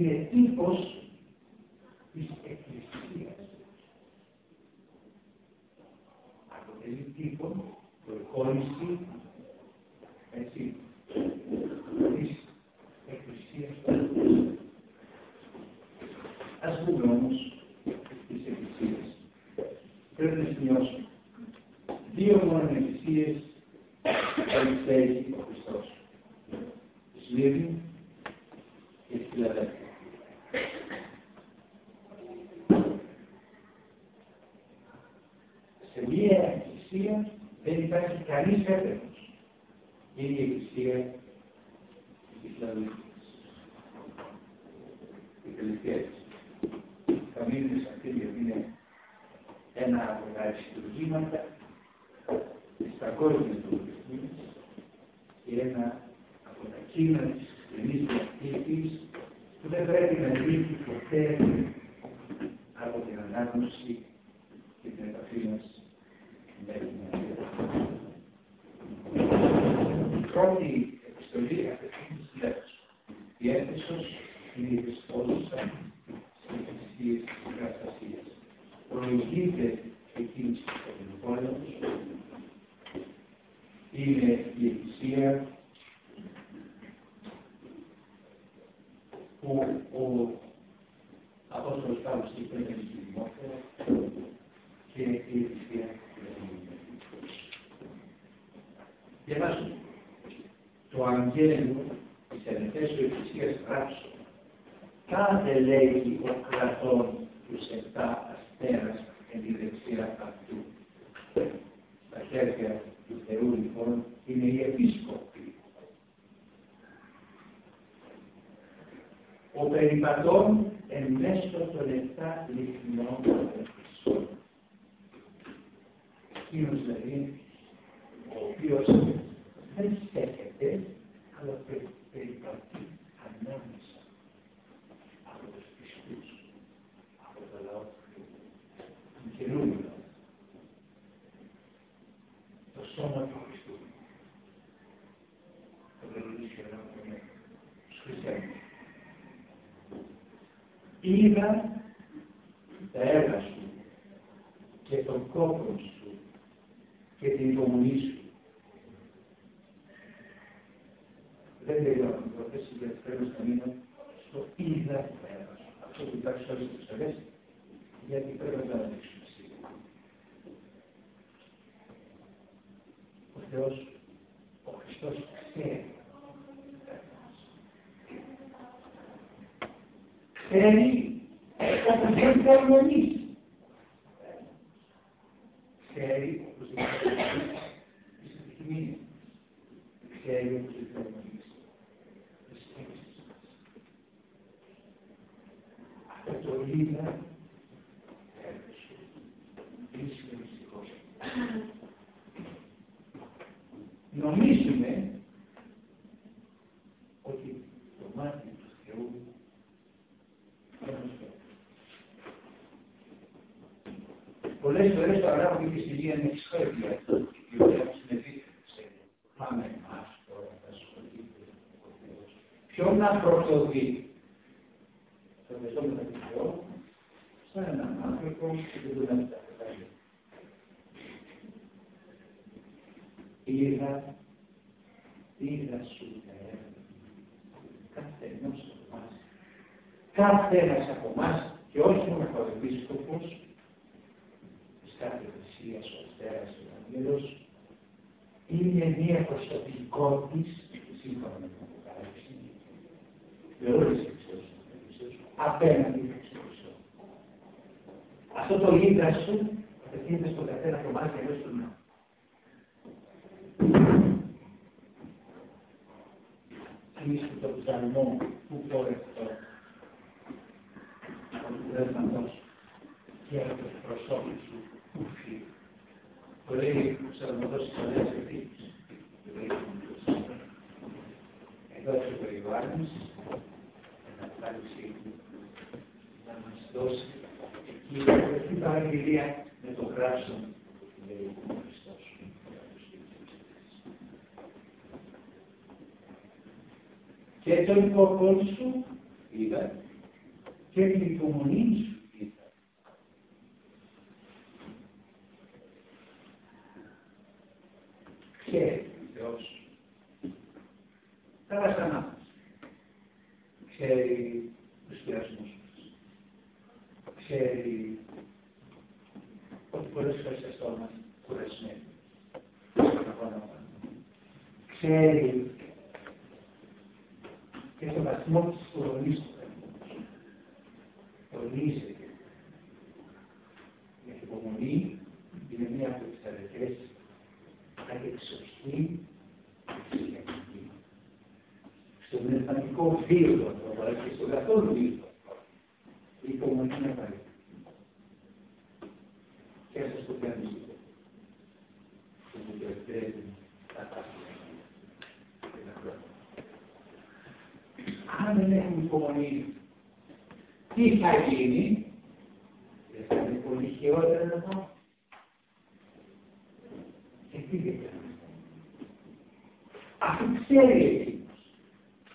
είναι τύπος της Εκκλησίας. Αποτελεί τύπο προχώρηση έτσι, της Εκκλησίας του Ας πούμε όμως τις Εκκλησίες. Πρέπει να σημειώσουμε. Δύο μόνο Εκκλησίες περιφέρει ο Χριστός. Σμύρνη και Φιλαδέλφια. Σε μία εκκλησία δεν υπάρχει κανείς έπαιρνος. Είναι η εκκλησία της Φιλαδέλφιας. Η τελευταία της. Θα μείνουμε σε αυτή γιατί είναι ένα από τα αριστουργήματα της παγκόσμιας λογιστικής και ένα από τα κείμενα της χριστιανής διαθήκης που δεν πρέπει να λύγει ποτέ από την ανάγνωση και την επαφή μας με την Αγία. Η πρώτη επιστολή απευθύνει της λέξης. Η Έφεσος είναι η επιστόλουσα στις εκκλησίες της Καταστασίας. Προηγείται εκείνης της Καπηλοπόλεως, είναι η Εκκλησία που ο Απόστολος Παύλος είπε είναι στη Δημόθερα και η Εκκλησία Διαβάζουμε. Το Αγγέλιο της Ενεφέσου Εκκλησίας γράψω. Κάθε λέγει ο κρατών τους επτά αστέρας εν τη δεξιά αυτού. Στα χέρια του Θεού λοιπόν είναι οι επίσκοποι. Ο περιπατών εν μέσω των επτά λιχνών των Εκείνος δηλαδή, ο οποίος δεν στέκεται, αλλά περιπατεί ανάμεσα από τους πιστούς, από το λαό του Θεού. Είναι καινούριο. Το σώμα του Χριστού. Το βελονίσιο να πούμε στους χριστιανούς. Είδα τα έργα σου και τον κόπο σου και την υπομονή σου. Δεν τελειώνω την πρόθεση γιατί πρέπει να μείνω στο είδα τα έργα σου. Αυτό που υπάρχει σε όλες τις επιστολές γιατί πρέπει να το αναδείξουμε σίγουρα. Ο Θεός, ο Χριστός ξέρει ξέρει όπου δεν θέλουμε εμείς. Ξέρει όπως δεν θέλουμε τις επιθυμίες. Ξέρει όπως δεν θέλουμε εμείς τις σκέψεις μας. Αυτό το είδα έρθει είσαι μυστικός. Νομίζουμε ότι το μάτι του Θεού Πολλές φορές το αγράφουμε και στη Λία Νεξχέρδια, η οποία συνεδρίασε. Πάμε εμάς τώρα, θα ασχολείται ο Θεός. Ποιον να πρωτοδεί, το μεσό με τον Θεό, σαν έναν άνθρωπο που δεν μπορεί να τα κατάλαβει. Είδα, είδα σου τα έργα, κάθε ενός από εμάς κάθε ένας από εμάς και όχι μόνο ο επίσκοπος της κάθε εκκλησίας, ο Αστέρας και ο Αγγέλος, είναι μία προσωπικότης, σύμφωνα με την Αποκάλυψη, με όλες τις εκκλησίες απέναντι στον Χριστό. Αυτό το ίδρα σου απευθύνεται στον καθένα από εμάς και μέσα του νέου. Κλείστε το ψαλμό που πόρευτο πνεύματος και από το προσώπης σου ουφί. Το λέει ο Ψαλμοδός της Παλαιάς Ευθύμης. Εδώ σε το Ιωάννης, ανακάλυψή του, να μας δώσει η παραγγελία με το γράψον, λέει ο Χριστός. Και το υποκόν σου είδα και την υπομονή σου είδα. Ξέρει ο Θεός τα βασανά μας. Ξέρει τους πειρασμούς μας. Ξέρει ότι πολλές φορές αισθόμαστε κουρασμένοι. Ξέρει και το βαθμό της φουρονής του καθόλου. Τονίζεται. Η υπομονή είναι μία από τις αρετές κατεξοχή εξηγητική. Στον πνευματικό βίο αλλά και στον καθόλου βίο η υπομονή είναι απαραίτητη. Και σας το κάνει που μου το επιτρέπει τα πάθη και τα χρόνια αν δεν έχουμε υπομονή, τι θα γίνει, δεν θα είναι πολύ χειρότερα να πάω. Και τι δεν κάνει. Αφού ξέρει εκείνος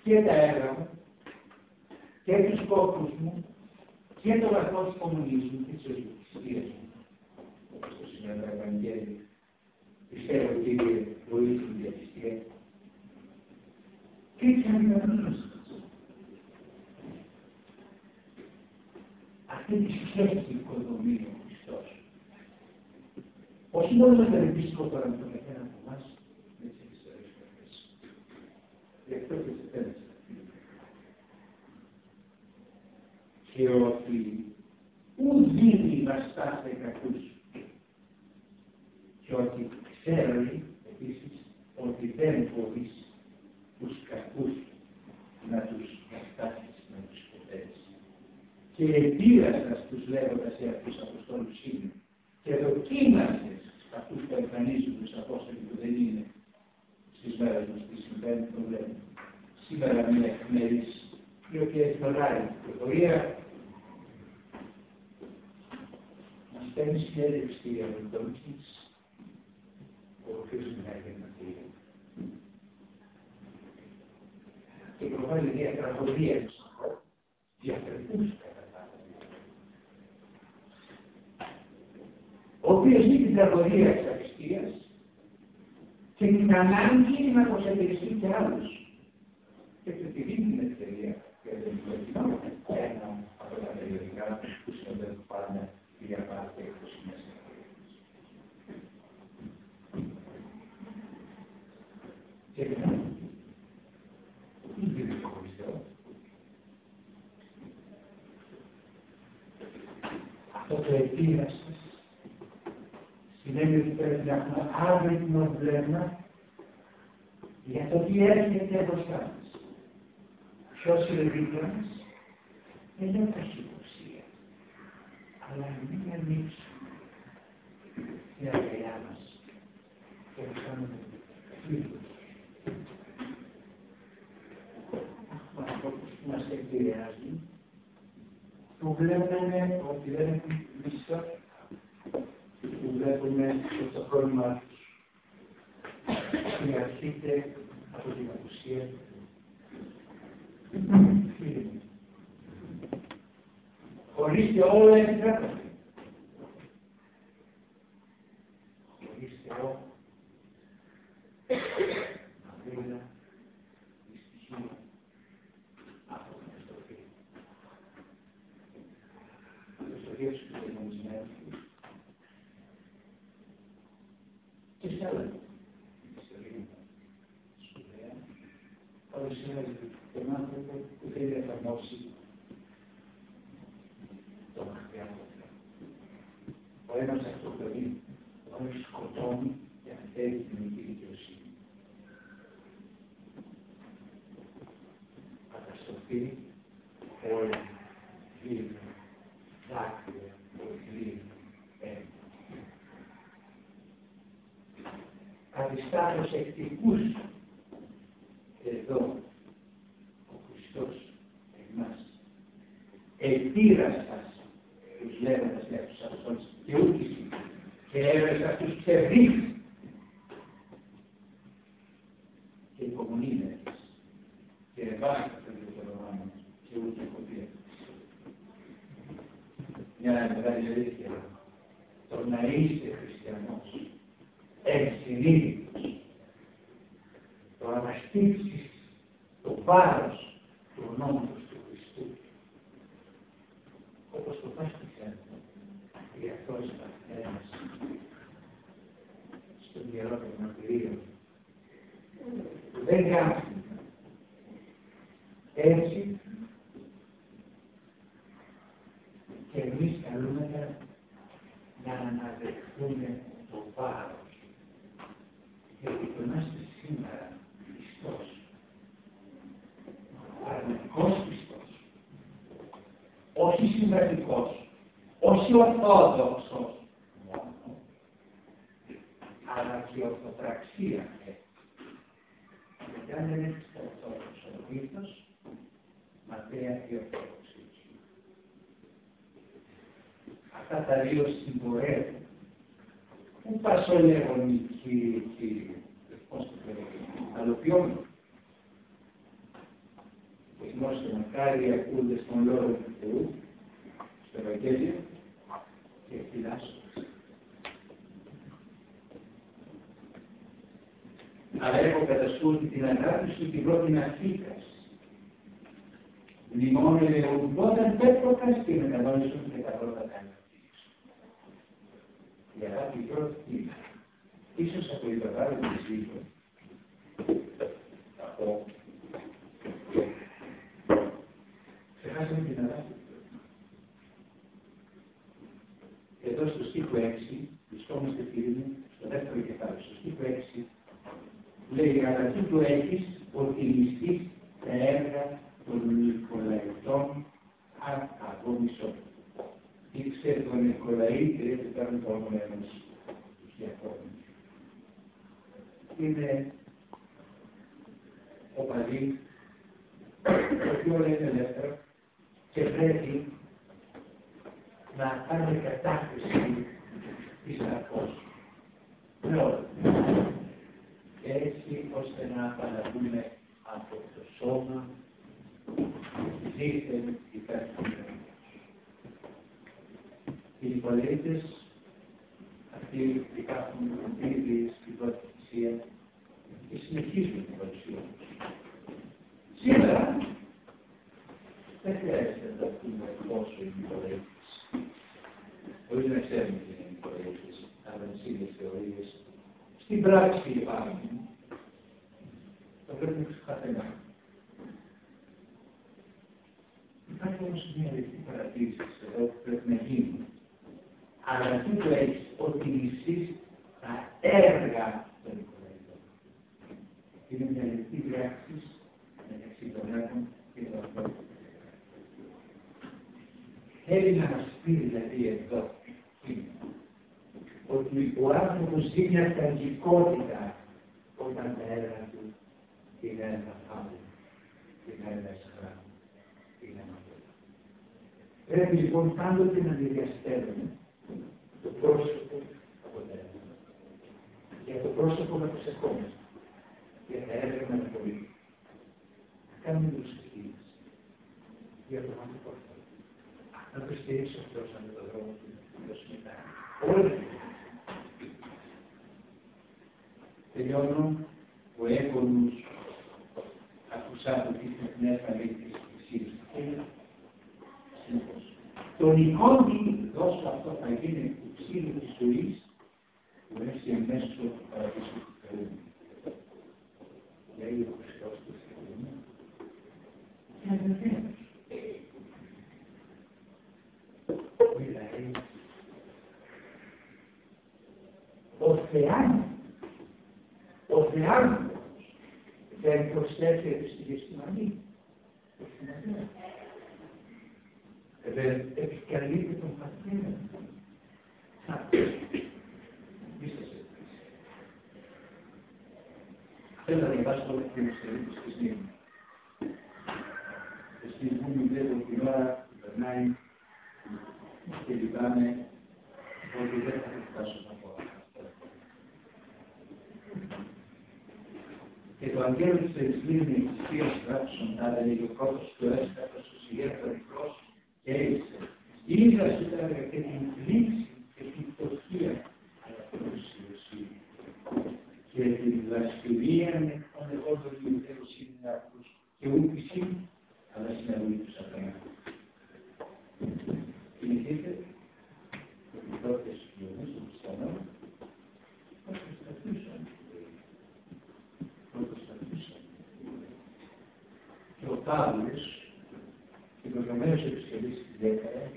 και τα έργα μου και τους σκόπους μου και το βαθμό της υπομονής μου και της οδηγησίας μου. Όπως το σημαίνει το Ευαγγέλιο. Πιστεύω, Κύριε, βοήθησε την διαθυστία. Και έτσι αντιμετωπίζουμε. αυτή τη σχέση οικοδομή ο Χριστός. Όχι μόνο με τον επίσκοπο τώρα με τον καθένα από εμάς, με τις ιστορίες που αυτές. Γι' αυτό και σε τέλος. Και ότι ου δίνει βαστά σε κακούς. Και ότι ξέρει επίσης ότι δεν μπορείς τους κακούς να τους καταστάσεις με τους ποτές και επίρασας τους λέγοντας σε αυτούς αποστόλους είναι και δοκίμασες αυτούς που εμφανίζουν τους Απόστολοι που δεν είναι στις μέρες μας τι συμβαίνει το βλέπουμε. Σήμερα μια εφημερής η οποία εκπληράει την πληροφορία μας παίρνει συνέντευξη για τον Τόμκης ο οποίος μιλάει για την Αθήνα. Και προβάλλει μια τραγωδία διαφορετικούς ο οποίος είναι την τραγωδία της αριστείας και την ανάγκη να προσεγγιστεί και άλλους. Και του τη δίνει την ευκαιρία και δεν είναι ένα από τα περιοδικά που συνοδεύουν πάντα τη διαπάρτη έκδοση μέσα. Και είναι το Χριστό. Αυτό το επίδραση σημαίνει ότι πρέπει να έχουμε άβριτο βλέμμα για το τι έρχεται μπροστά μας. Ποιος είναι δίπλα μας, δεν είναι ταχυδοξία, αλλά μην ανοίξουμε την αγκαλιά μας και να κάνουμε φίλους. Έχουμε ανθρώπους που μας επηρεάζουν, που βλέπουμε ότι δεν έχουν μισθό που βλέπουμε ότι το πρόβλημα συνεχίζεται από την απουσία φίλοι μου. Χωρίς Θεό δεν επιτρέπεται. Χωρίς Θεό αμήνα, δυστυχία, αυτό είναι στο φίλο. Στο φίλο σου και τον και establishing Γιατί το είμαστε σήμερα Χριστός. Πραγματικός Χριστός. Όχι συμβατικός. Όχι ορθόδοξος μόνο. Αλλά και ορθοπραξία. Γιατί αν δεν έχεις το ορθόδοξο μύθος, ματέα και ορθόδοξη. Αυτά τα δύο συμπορεύουν. Πού πασολεύουν οι κύριοι, πώς το λέω, αλοποιώνουν. Θυμόστε μακάρι ακούνται στον λόγο του Θεού, στο Ευαγγέλιο, και φυλάσσονται. Αλλά έχω κατά σου την αγάπη σου την πρώτη αφήκαση. Μνημόνευε ουδόταν πέτροκας και μετανόησον και τα πρώτα κάνει. Η αγάπη πρώτη είναι. Ίσως από την παπάρα του Ζήτω, από ξεχάσαμε την αγάπη. Εδώ στο στίχο 6, βρισκόμαστε φίλοι μου, στο δεύτερο κεφάλαιο, στο στίχο 6, λέει αλλά τούτο έχεις ότι ληστείς τα έργα των Νικολαϊτών από μισό. Ήξε τον Νικολαή και δεν παίρνουν το όνομα ενός τους διακόπτους. Είναι ο παδί, το οποίο είναι ελεύθερο και πρέπει να κάνουμε κατάχρηση της αρκός. Πρώτον, έτσι ώστε να απαλλαγούμε από το σώμα δίθεν υπερφύλλον. Οι πολίτες αυτοί που υπάρχουν ήδη στην πρώτη θυσία και συνεχίζουν την παρουσία τους. Σήμερα δεν χρειάζεται να τα πούμε πόσο είναι πολίτες. Μπορεί να ξέρουμε τι είναι πολίτες, αλλά τις ίδιες θεωρίες στην πράξη υπάρχουν. Το πρέπει να καθένα. Υπάρχει όμως μια λεπτή παρατήρηση εδώ που πρέπει να γίνει. Αλλά τι το έχεις ότι μισείς τα έργα των Νικολαϊτών. Είναι μια λεπτή πράξη μεταξύ των έργων και των ανθρώπων. Θέλει να μας πει δηλαδή εδώ ότι ο άνθρωπος ζει μια τραγικότητα όταν τα έργα του είναι ένα φάβο, είναι ένα εσχρά, είναι ένα Πρέπει λοιπόν πάντοτε να διαστέλνουμε το πρόσωπο από τα έργα. Για το πρόσωπο να προσεχόμαστε. Για τα έργα να απολύτω. Να κάνουμε προσευχές. Για το άνθρωπο αυτό. Να το στηρίξω αυτός αν το δρόμο του, να το συμμετάχει. Όλοι Τελειώνω ο έγκονος ακουσάτο της πνεύμα λέει της Εκκλησίας. Τον εικόνι δώσω αυτό θα γίνει του ξύλου της ζωής που έχει εμέσω του παραδείσου του Θεού. Λέει ο Χριστός του Θεού. Και αδερφένος. Δηλαδή, ο Θεάνος ο Θεάνθρωπος δεν προσθέτει στη γεστημανή. Δεν επικαλείται τον πατέρα. Θέλω να διαβάσω Τάλης, την προηγουμένη επισκευή στην Δέκαρα,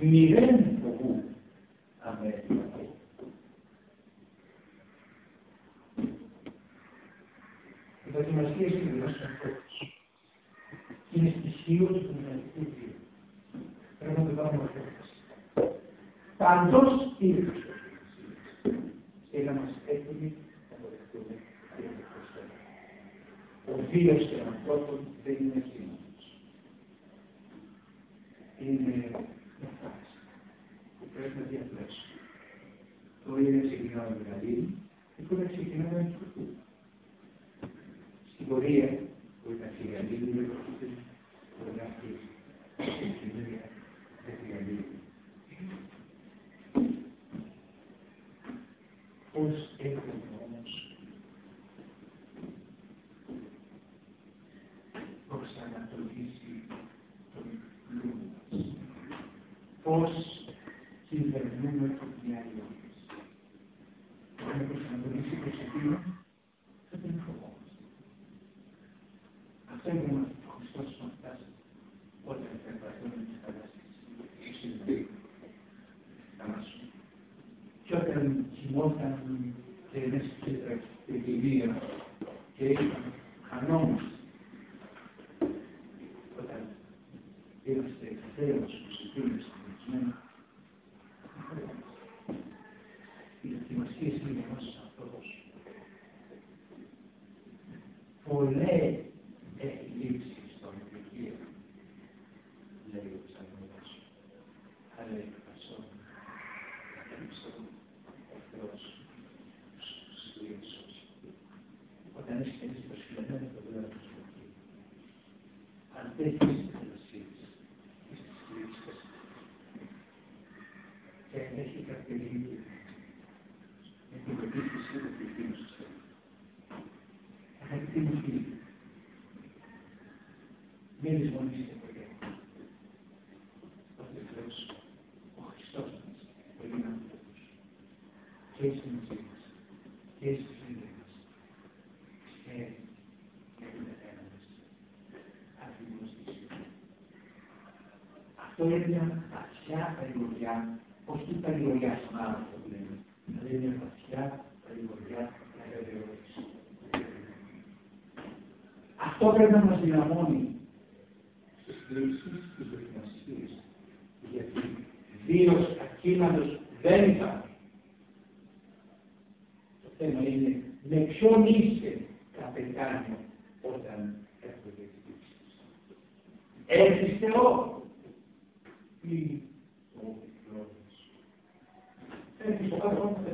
Miren Αυτές τις προσφυγμένες το πέρα του σκοτείου. Αυτές τις προσφυγμένες τις προσφυγμένες. Και έχει καθελεί με την πεποίθηση του πληθύνου σας. Αγαπητοί φίλοι, μην λησμονήσετε ποτέ. Ο Θεός, ο Χριστός μας, ο Ελληνικός, και εσύ μαζί μας, και στην μια βαθιά παρηγοριά, όχι παρηγοριά στον άνθρωπο που λέμε, αλλά μια βαθιά παρηγοριά. Αυτό πρέπει να μας δυναμώνει στις δοκιμασίες και δοκιμασίες, γιατί βίος ακίναντος δεν. Το θέμα είναι με ποιον είσαι καπετάνιο όταν έρχονται εκδικήσεις. Έχεις Θεό, πλήρη. Έτσι, το κάθε χρόνο.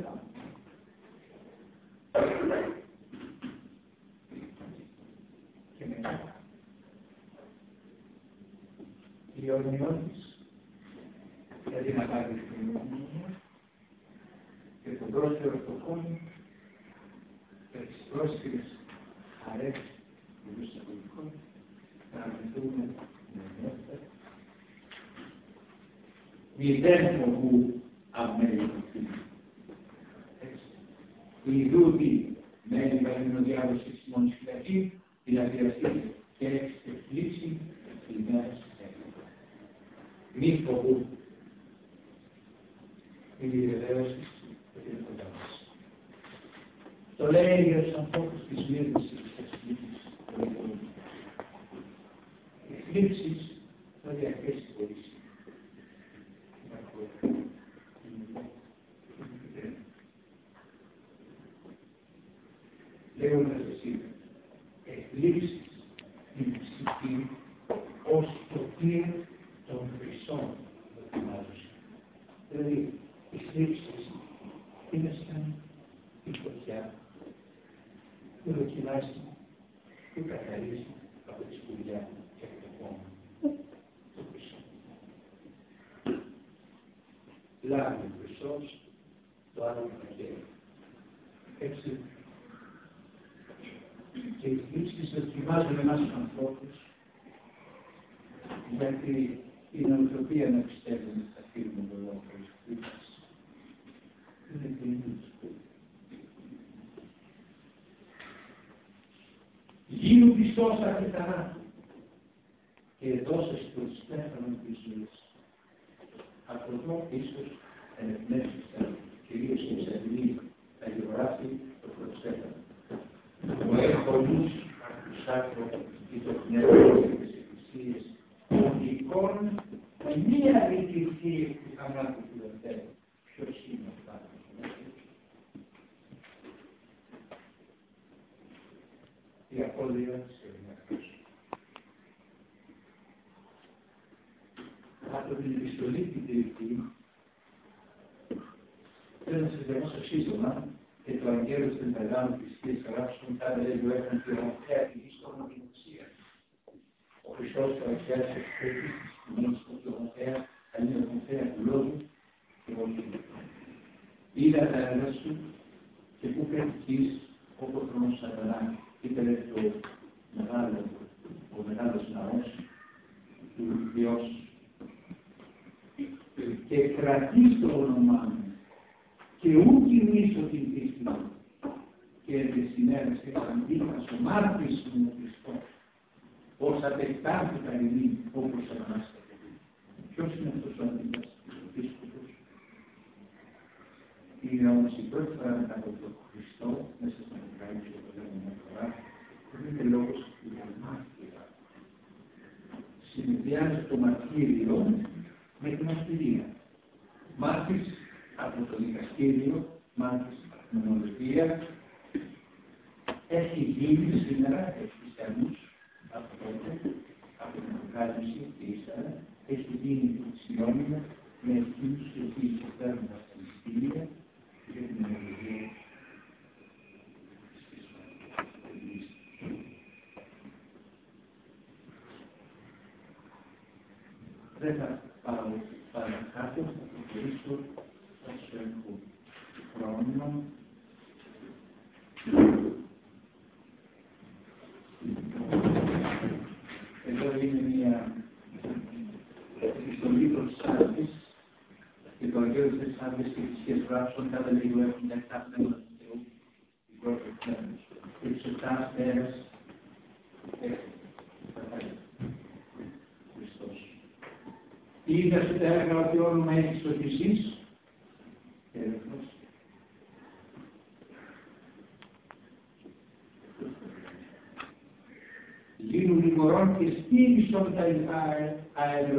Και μετά. Η ορμιώτης, γιατί να πάρει την κοινωνία και τον πρόσφερο στο κόμμα, και τις πρόσφυγες αρέσει του Ιησού να ανοιχτούμε με we then know who are married to you. We do be married by the φυλακή, δηλαδή αυτή και εξεπλήξει τη μέρα της Αγίας. Μη φοβού. Η διεδέρωση και την κοντά μας. Το λέει για τους ανθρώπους της μύρνησης της η Εξεπλήξης θα διακρίσει veo una es decir, es lisis, exitosa que estará. Θα βρει και τι σκέψει όταν θα βρει το δεύτερο εξάμεινο στο δεύτερο εξάμεινο. Και τι σκέψει όταν θα έρθει το δεύτερο εξάμεινο. Ευχαριστώ. Το δεύτερο εξάμεινο. Τι είδε στο τέλο να βρει το δεύτερο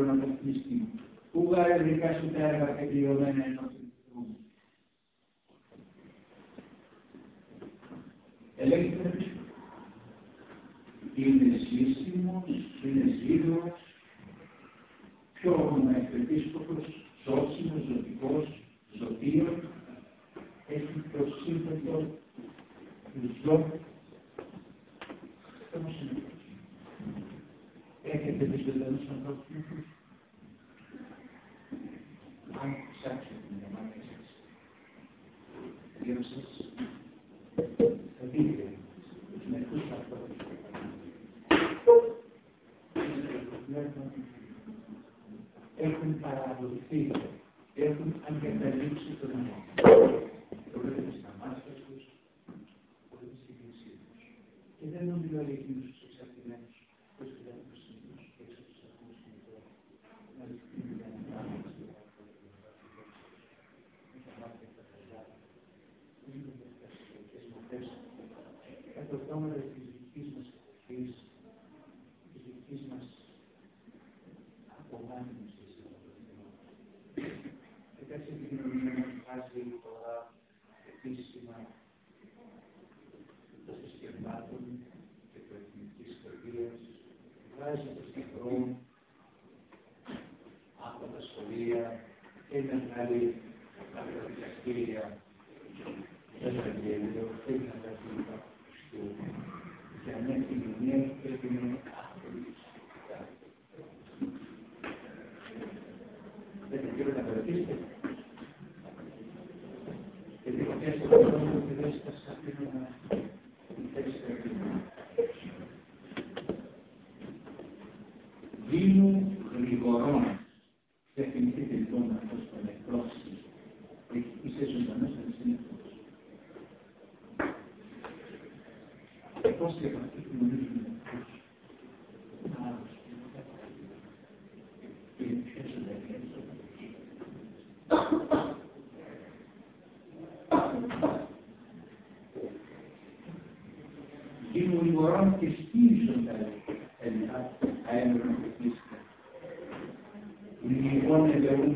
εξάμεινο. Τι. Ungarelika sütervek ediyor Elektrik είναι σύστημος, είναι ζήλος, πιο εκπαιδεύτικος, σώσιμος, ζωτικός, ζωτίος, έχει το σύνθετο ζω. Έχετε ανθρώπους. Mike section in the Mike section. Gives us a. Έχουν παραδοθεί, έχουν αγκαταλείψει τον νόμο. Μάτια τους, τους. Και δεν νομίζω για εκείνους Ulivoran Prestige Hotel. And I am Ulivoran is a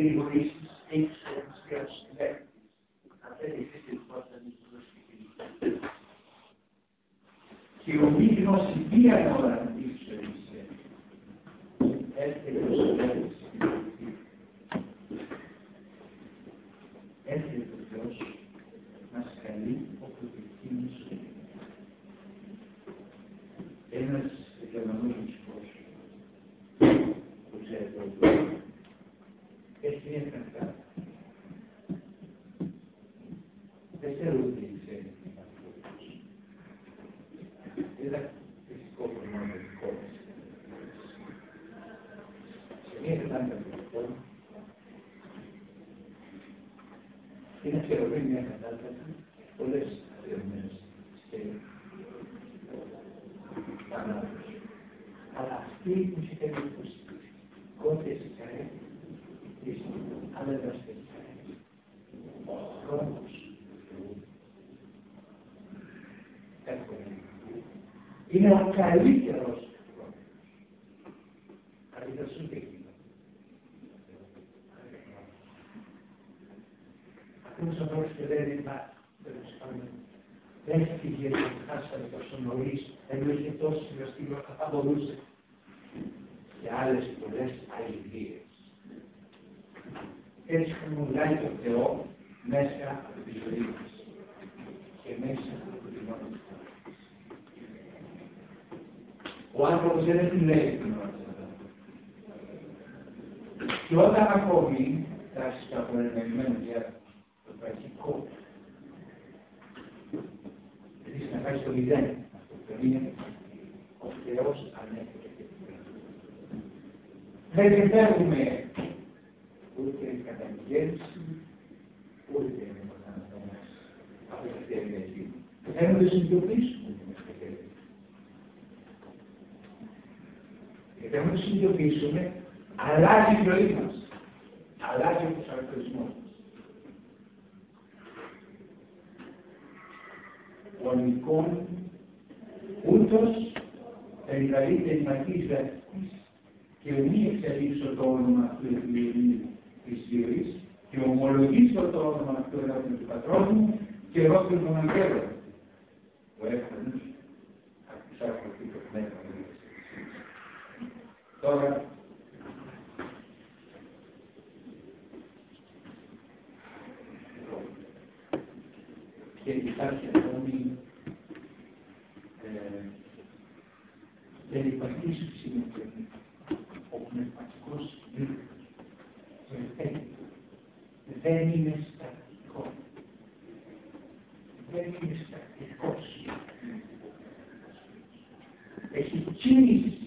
era psicólogo, no psicólogo. Tenía que estar en el psicólogo. Que. προσαρμοστούμε, αλλάζει η ζωή μας. Αλλάζει ο προσαρμοσμό μας. Ο γονικών ούτως περικαλείται η ματής δευτής και μη εξελίξω το όνομα του ευλογίου της ζωής και ομολογήσω το όνομα του ελάχου του πατρός μου και εγώ του τον αγγέλο. Ο έφτανος, ακουσάκω το πνεύμα μου. Τώρα, και υπάρχει ακόμη ε, δεν υπάρχει είναι Ο πνευματικός δίδυμος δεν είναι στατικό. Ε, δεν είναι στατικό. Έχει κίνηση.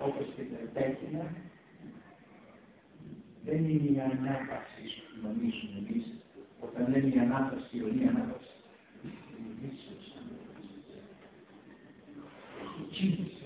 όπως και τα επέκεινα, δεν είναι η ανάπαυση νομίζουμε εμείς όταν λέμε η ανάπαυση, η αιωνή ανάπαυση. Η κίνηση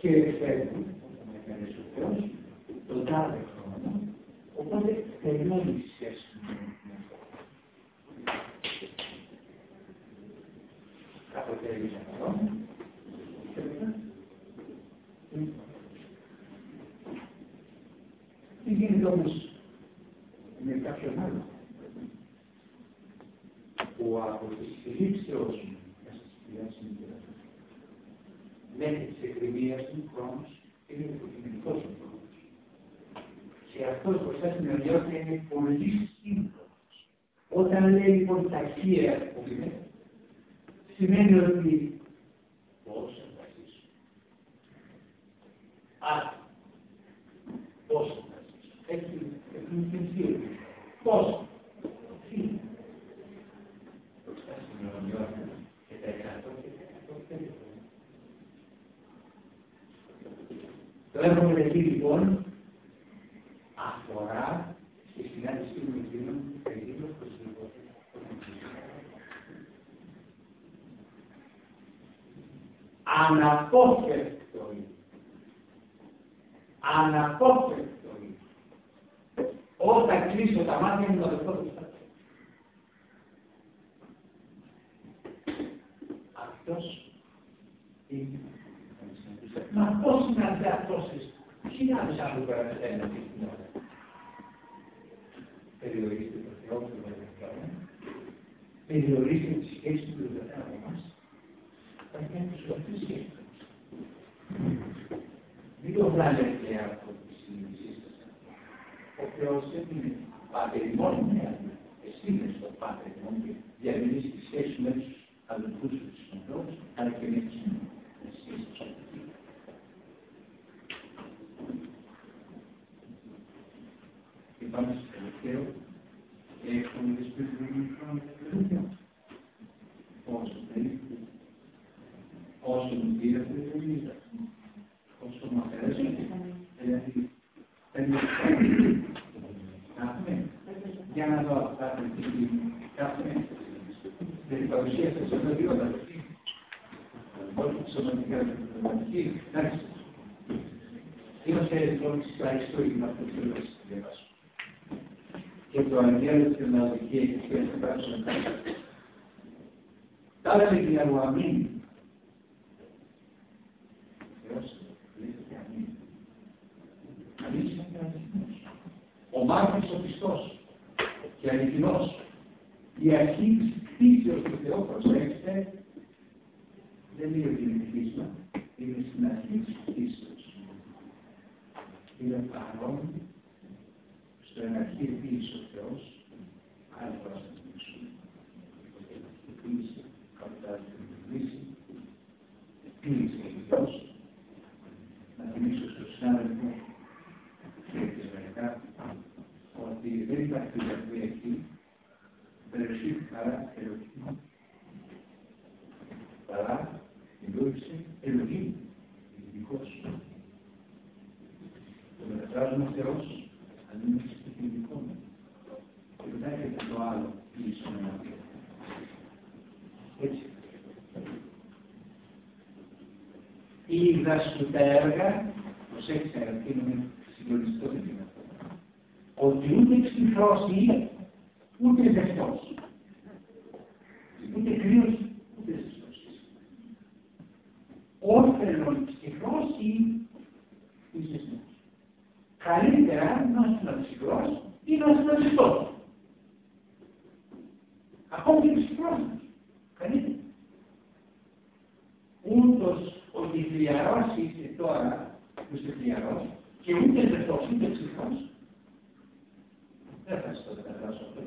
και φεύγει, όταν έκανε ο Θεός, τον τάδε χρόνο, οπότε τελειώνει η σχέση με τον Θεό. Κάποτε έγινε αυτό, continuously tó της βαθύσης. Δύο πλανέτια από τη συνείδησή σας. Ο Θεός είναι πατερημόν, εσύ είναι στο πατερημόνιο, για να μιλήσει τη σχέση με τους αδελφούς δεν υπάρχει διαδικασία εκεί, Bereshit χαρά Ελοχή, παρά την λόγηση Ελοχή, ειδικός. Το μεταφράζουμε Θεός, αν είναι στο ειδικό μου. Και μετά έρχεται το άλλο πίσω με Έτσι. Είδα σου τα έργα, προσέξτε αγαπητοί μου, συγκλονιστικό δεν είναι αυτό. Ότι ούτε ξυφρώσει ούτε δεχτός. Ούτε κρύος, ούτε ζεστός. Όφελον ψυχρός ή ζεστός. Καλύτερα να είσαι ψυχρός ή να είσαι ζεστός. Ακόμη και ψυχρός. Καλύτερα. Ούτως ότι χλιαρός είσαι τώρα, που είσαι χλιαρός, και ούτε ζεστός, ούτε ψυχρός, δεν θα σας το καταγράψω αυτό.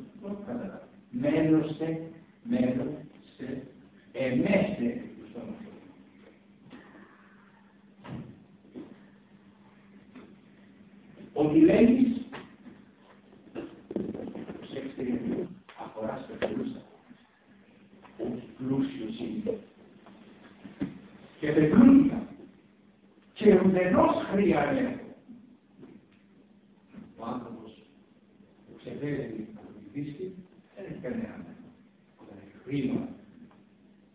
Καταγράψω. Μέλωσε, μέλωσε, εμέστε του στον Ότι λέγεις, προσέξτε γιατί αφορά στο πλούσιο. Ο πλούσιος είναι. Και δεν πλούσια. Και ουδενός χρειάζεται ξεφέρει από τη φύση, δεν έχει κανένα. Όταν έχει χρήμα,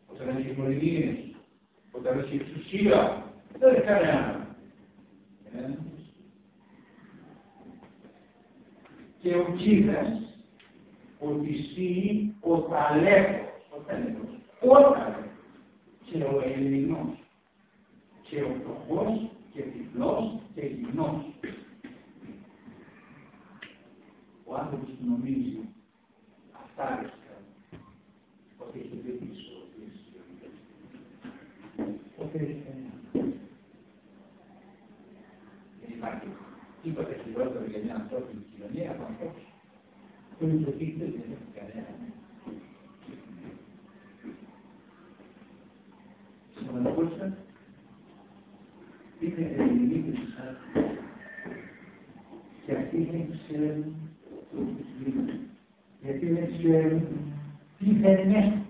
όταν έχει μολυνίες, όταν έχει εξουσία, δεν έχει κανένα. Και ο Κίδας, ο Τυσί, ο Ταλέπος, ο Ταλέπος, ο Ταλέπος, και ο Ελληνός, και ο φτωχός, και τυφλός, και γυμνός ο άνθρωπος που νομίζει αυτάριστα ότι έχει δει πίσω ότι έχει κανένα. Δεν υπάρχει τίποτα χειρότερο για μια ανθρώπινη κοινωνία από ανθρώπους που υποτίθεται ότι δεν έχει κανένα. Σημαντικότητα είναι ελληνική της και αυτοί δεν ξέρουν γιατί δεν ξέρουν τι δεν έχουν.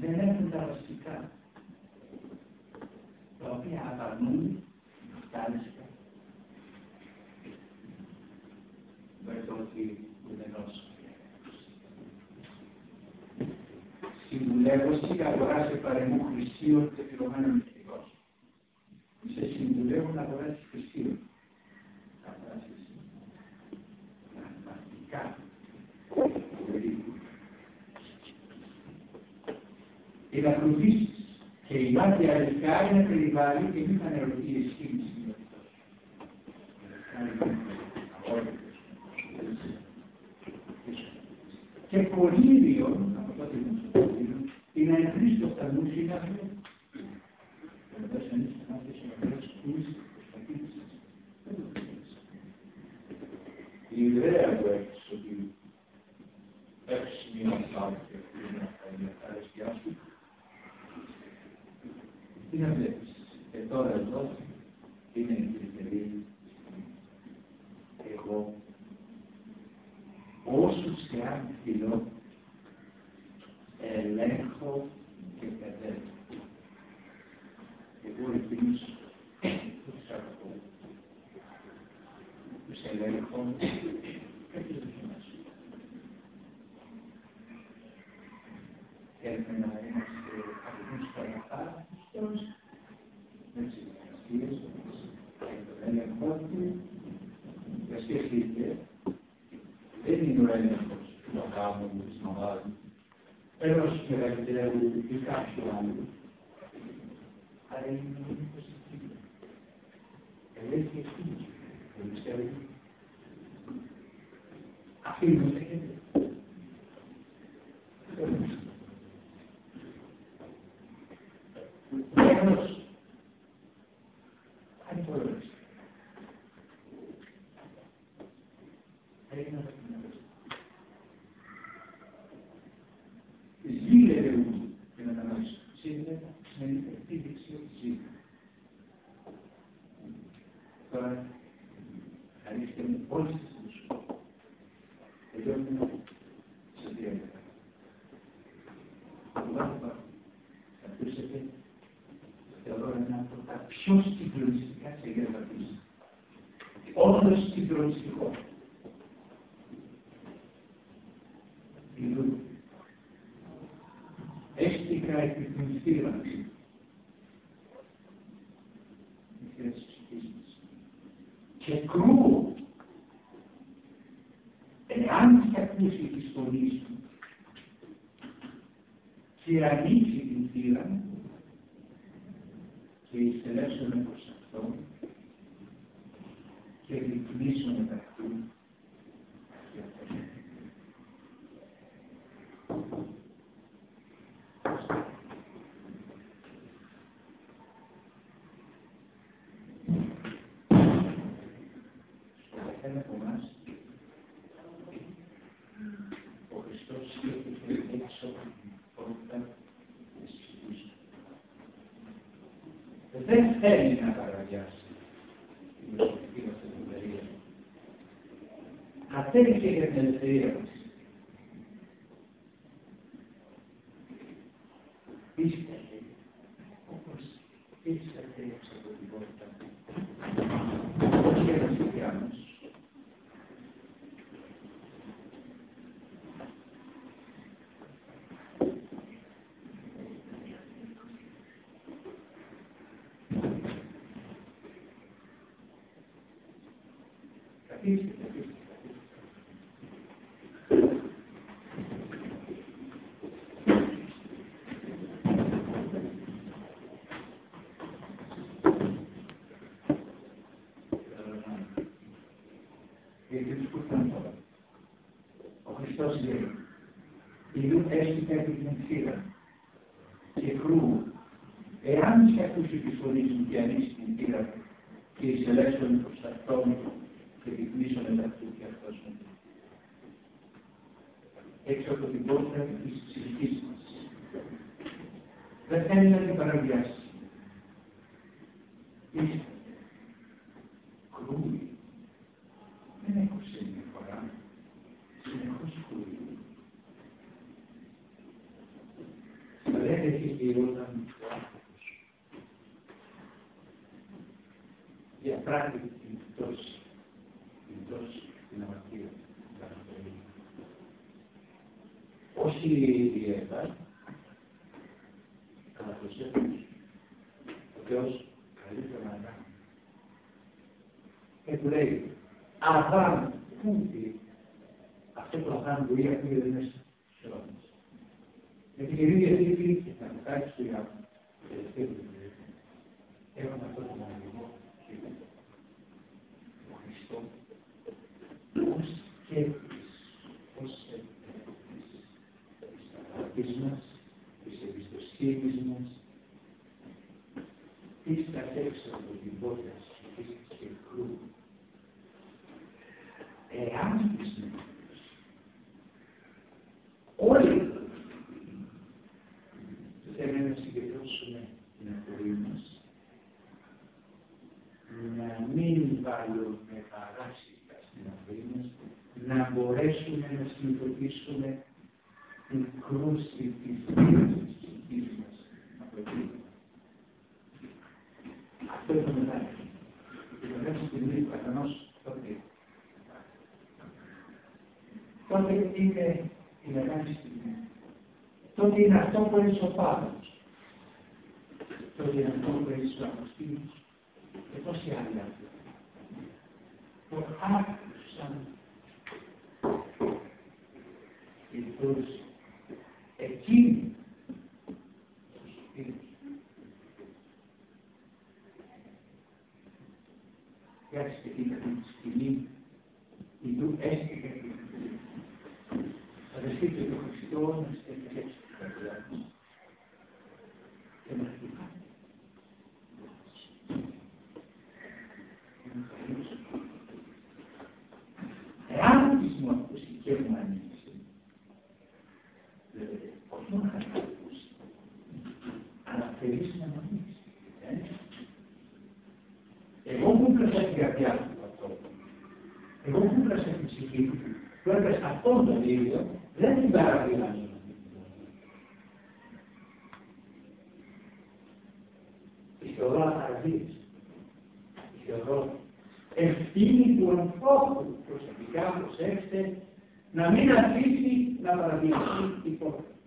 Δεν έχουν τα βασικά, τα οποία απαρνούν φτάνεσαι με το ότι ουδενός. Συμβουλεύωση αγοράσει παρεμού χρυσίων και πληρωμένων μυστικός. Σε συμβουλεύουν να αγοράσει χρυσίων. και να φροντίσεις. Και η μάτια αριστερά είναι περιβάλλει και μην θα νερωθεί η σχήμηση. Και πολύριον, από τότε που σου πω, είναι ένα χρήστο στα μουσικά του. Μετά σε εμείς να θέσει να βρεις κούεις η ιδέα που έχεις ότι έχεις μια και αυτή είναι η ευχαριστία σου, τι να βλέπεις. Και τώρα εδώ είναι η κριτική. Εγώ όσους και αν φιλώ ελέγχω και παιδεύω. Εγώ εκείνους τους αγαπώ. Τους ελέγχω και τους δοκιμάζω. θέλουμε να είμαστε αγαπητοί στο αγαθά, Χριστός, με τις εργασίες, με τον έλεγχο του, και σκεφτείτε, δεν είναι ο έλεγχος του παπά μου, της μαμάς μου, ενός μεγαλύτερου ή κάποιου άλλου, αλλά είναι ο έλεγχος εκεί. Ελέγχει εκεί, δεν πιστεύει. Αφήνουμε και Τέλος, αν μπορείς, πρέπει να το Ζήλε μου την αναγνώριση. Ζήλε σημαίνει επίδειξη ότι ζήλε. Τώρα, καλείστε μου όλες τις τους. Τελειώνουμε σε δύο λεπτά. Θα ακούσετε, θεωρώ ένα από τα πιο συγκλονιστικά συγγραφή. Όντως συγκλονιστικό. Μιλούν έστικα επί την στήρανση. Μικρές ψυχής μας. Και κρούω, εάν θα ακούσει τη φωνή σου και ανοίξει την θύρα και ειστερέσουμε προς αυτό και ρυθμίσουμε τα αυτού και αυτό. καθένα από εμάς ο Χριστός σκέφτεται έξω από την πόρτα της ψυχής του. Δεν θέλει να παραβιάσει την προσωπική μας ελευθερία. Κατέληξε για την ελευθερία μας. Πίστευε όπως πίστευε έξω από την πόρτα. Όχι ένας Χριστιανός. Καθίστε, καθίστε, καθίστε. Γιατί τους που ήταν τώρα. Ο Χριστός λέει, «Ιδού έστεικα επί την θύρα και κρούω, εάν σε ακούσει τη φωνή μου και ανοίξει την θύρα και εισελέσσον προς αυτόν και διπλήσω μετά αυτού και αυτός μου. Έξω από την πόρτα της ψυχής μας. Δεν θέλει να την παραβιάσει. Πίστευε. Κρούει. Δεν έκοψε μια φορά. Συνεχώς κρούει. Δεν έχει γυρόταν του άνθρωπος. Για πράγματι την πτώση. Την πτώση, την αμαρτία. την αναπηρία. Όσοι η Εύα, κατά προσέχουν, ο Θεός καλύτερα να κάνει. Και του λέει, Αδάμ, πού είναι; Αυτό το Αδάμ που είχε ακούγεται δεν είναι σε μας. Γιατί η ίδια τύπη και θα μου κάνει στο Ιάκω. Έχουμε αυτό το μοναδικό κύριο. Ο Χριστός. Πώς σκέφτης, πώς σκέφτης της αγάπης μας, της εμπιστοσύνης μας, τις έξω από την πόρτα της και κρού. Εάν πιστεύεις, όλοι. Θέλουμε να συγκεντρώσουμε την ακοή μας, να μην βάλουμε παράσιτα στην ακοή μας, να μπορέσουμε να συνειδητοποιήσουμε την κρούση της βίας της ψυχής μας από εκεί. Αυτό είναι το μετά. Και το τότε είναι η μεγάλη στιγμή. Τότε είναι αυτό που έχει ο Πάπος. Τότε είναι αυτό που έχει ο Αποστήλος. Και τόσοι άλλοι άνθρωποι. Που άκουσαν την δόση. Εκείνη Για την σκηνή, η του έστειλε reciclo de gestión, etc. προσέξτε, να μην αφήσει να παραδειωθεί η πόλη.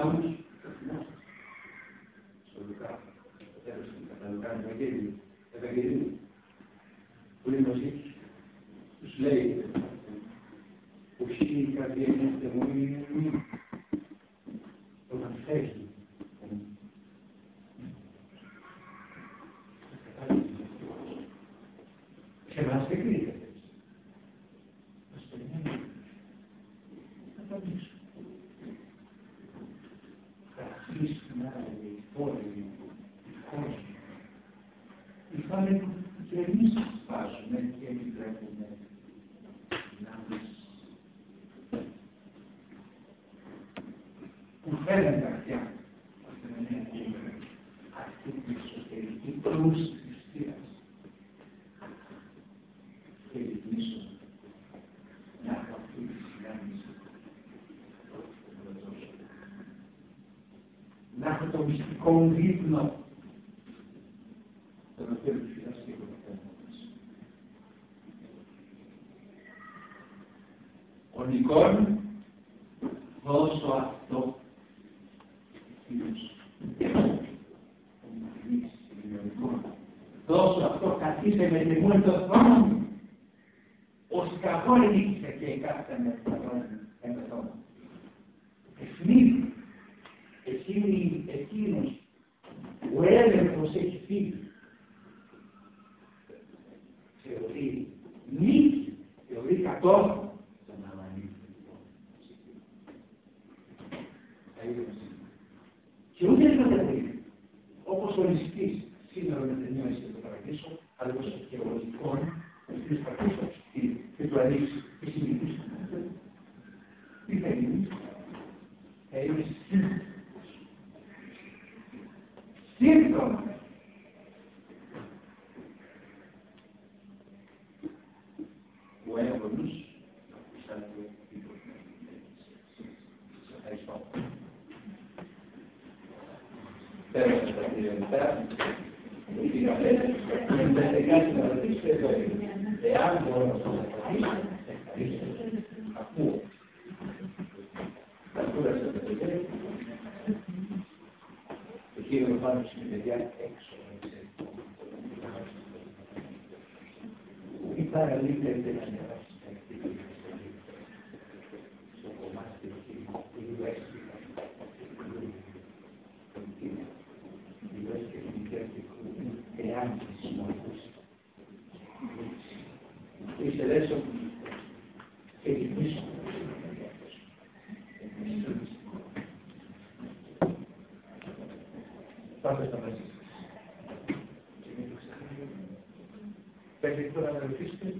κατάλογους. Στο Λουκά, τα Λουκά Ευαγγέλιο, Ευαγγελίου, που είναι γνωστή, τους λέει, ουσίλη καρδιά είναι στεμόνη, com o ritmo. Πάτε στα μέσα σας. Και μην το ξεχνάτε. Πέντε τώρα να ρωτήσετε